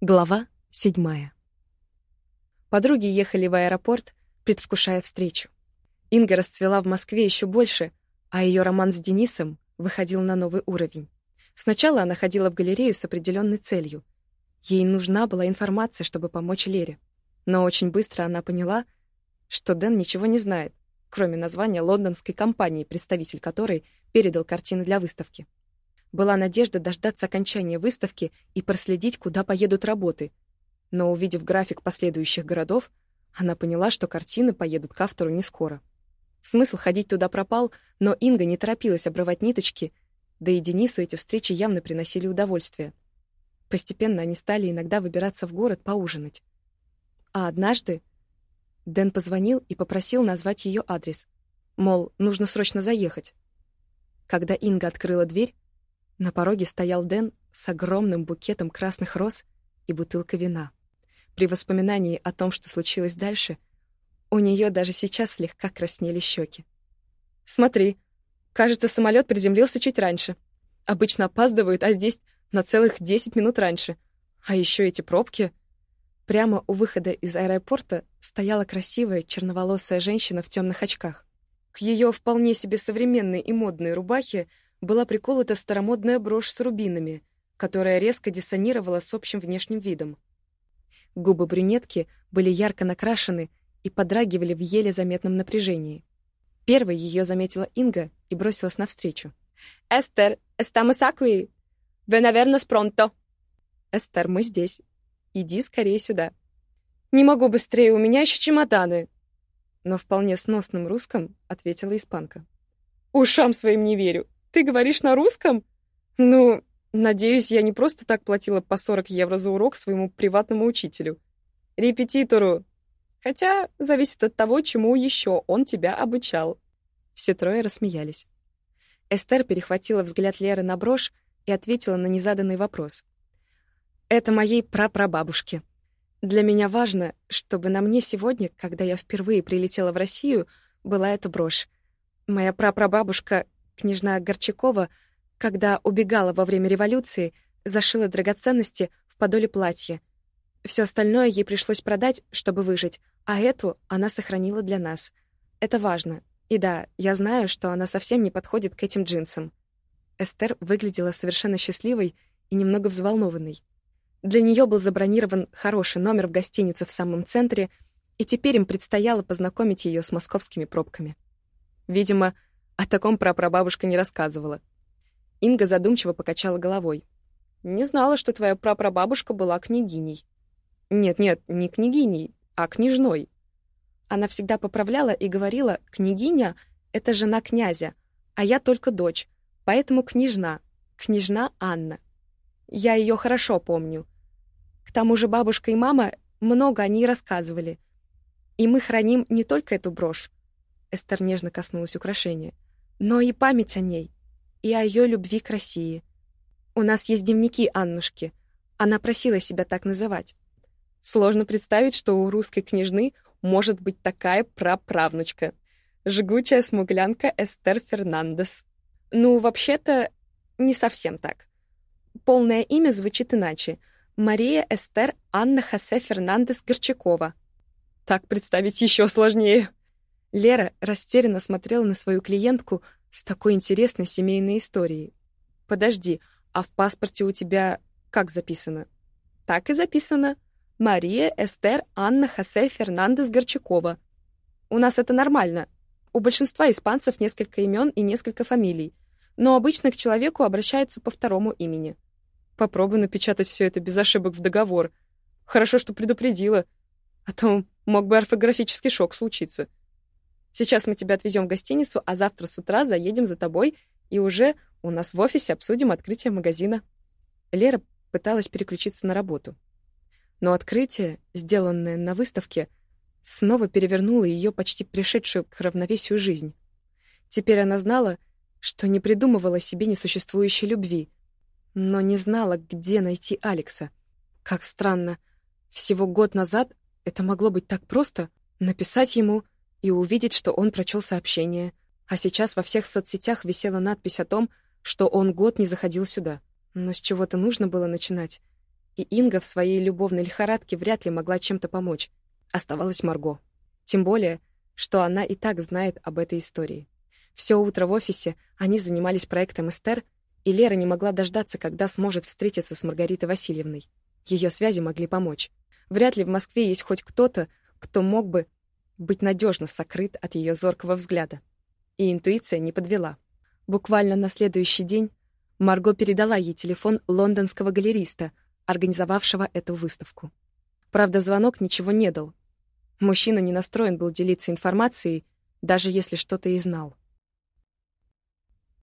Глава седьмая. Подруги ехали в аэропорт, предвкушая встречу. Инга расцвела в Москве еще больше, а ее роман с Денисом выходил на новый уровень. Сначала она ходила в галерею с определенной целью. Ей нужна была информация, чтобы помочь Лере. Но очень быстро она поняла, что Дэн ничего не знает, кроме названия лондонской компании, представитель которой передал картины для выставки. Была надежда дождаться окончания выставки и проследить, куда поедут работы. Но, увидев график последующих городов, она поняла, что картины поедут к автору не скоро. Смысл ходить туда пропал, но Инга не торопилась обрывать ниточки, да и Денису эти встречи явно приносили удовольствие. Постепенно они стали иногда выбираться в город поужинать. А однажды Дэн позвонил и попросил назвать ее адрес. Мол, нужно срочно заехать. Когда Инга открыла дверь, на пороге стоял Дэн с огромным букетом красных роз и бутылкой вина. При воспоминании о том, что случилось дальше, у нее даже сейчас слегка краснели щеки. «Смотри, кажется, самолет приземлился чуть раньше. Обычно опаздывают, а здесь на целых 10 минут раньше. А еще эти пробки...» Прямо у выхода из аэропорта стояла красивая черноволосая женщина в темных очках. К ее вполне себе современной и модной рубахе была приколота старомодная брошь с рубинами, которая резко диссонировала с общим внешним видом. Губы брюнетки были ярко накрашены и подрагивали в еле заметном напряжении. Первой ее заметила Инга и бросилась навстречу. «Эстер, estamos aquí. Вы, наверное, пронто». «Эстер, мы здесь. Иди скорее сюда». «Не могу быстрее, у меня еще чемоданы». Но вполне сносным русском ответила испанка. «Ушам своим не верю. Ты говоришь на русском? Ну, надеюсь, я не просто так платила по 40 евро за урок своему приватному учителю. Репетитору. Хотя зависит от того, чему еще он тебя обучал. Все трое рассмеялись. Эстер перехватила взгляд Леры на брошь и ответила на незаданный вопрос. «Это моей прапрабабушке. Для меня важно, чтобы на мне сегодня, когда я впервые прилетела в Россию, была эта брошь. Моя прапрабабушка Княжна Горчакова, когда убегала во время революции, зашила драгоценности в подоле платья. Все остальное ей пришлось продать, чтобы выжить, а эту она сохранила для нас. Это важно. И да, я знаю, что она совсем не подходит к этим джинсам. Эстер выглядела совершенно счастливой и немного взволнованной. Для нее был забронирован хороший номер в гостинице в самом центре, и теперь им предстояло познакомить ее с московскими пробками. Видимо, о таком прапрабабушка не рассказывала. Инга задумчиво покачала головой. «Не знала, что твоя прапрабабушка была княгиней». «Нет-нет, не княгиней, а княжной». Она всегда поправляла и говорила, «Княгиня — это жена князя, а я только дочь, поэтому княжна, княжна Анна». Я ее хорошо помню. К тому же бабушка и мама много о ней рассказывали. И мы храним не только эту брошь. Эстер нежно коснулась украшения — но и память о ней, и о ее любви к России. У нас есть дневники Аннушки. Она просила себя так называть. Сложно представить, что у русской княжны может быть такая праправнучка. Жгучая смуглянка Эстер Фернандес. Ну, вообще-то, не совсем так. Полное имя звучит иначе. Мария Эстер Анна Хосе Фернандес Горчакова. Так представить еще сложнее. Лера растерянно смотрела на свою клиентку с такой интересной семейной историей. «Подожди, а в паспорте у тебя как записано?» «Так и записано. Мария Эстер Анна Хосе Фернандес Горчакова. У нас это нормально. У большинства испанцев несколько имен и несколько фамилий, но обычно к человеку обращаются по второму имени. Попробуй напечатать все это без ошибок в договор. Хорошо, что предупредила, а то мог бы орфографический шок случиться». Сейчас мы тебя отвезем в гостиницу, а завтра с утра заедем за тобой и уже у нас в офисе обсудим открытие магазина». Лера пыталась переключиться на работу. Но открытие, сделанное на выставке, снова перевернуло ее почти пришедшую к равновесию жизнь. Теперь она знала, что не придумывала себе несуществующей любви, но не знала, где найти Алекса. Как странно. Всего год назад это могло быть так просто — написать ему — и увидеть, что он прочел сообщение. А сейчас во всех соцсетях висела надпись о том, что он год не заходил сюда. Но с чего-то нужно было начинать. и Инга в своей любовной лихорадке вряд ли могла чем-то помочь. Оставалась Марго. Тем более, что она и так знает об этой истории. Все утро в офисе они занимались проектом Эстер, и Лера не могла дождаться, когда сможет встретиться с Маргаритой Васильевной. Ее связи могли помочь. Вряд ли в Москве есть хоть кто-то, кто мог бы быть надежно сокрыт от ее зоркого взгляда. И интуиция не подвела. Буквально на следующий день Марго передала ей телефон лондонского галериста, организовавшего эту выставку. Правда, звонок ничего не дал. Мужчина не настроен был делиться информацией, даже если что-то и знал.